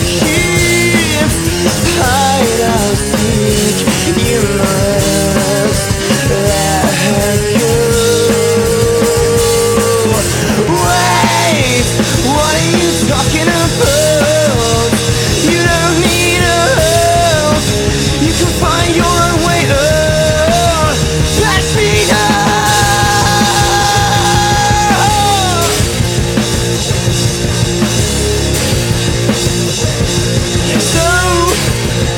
keeps.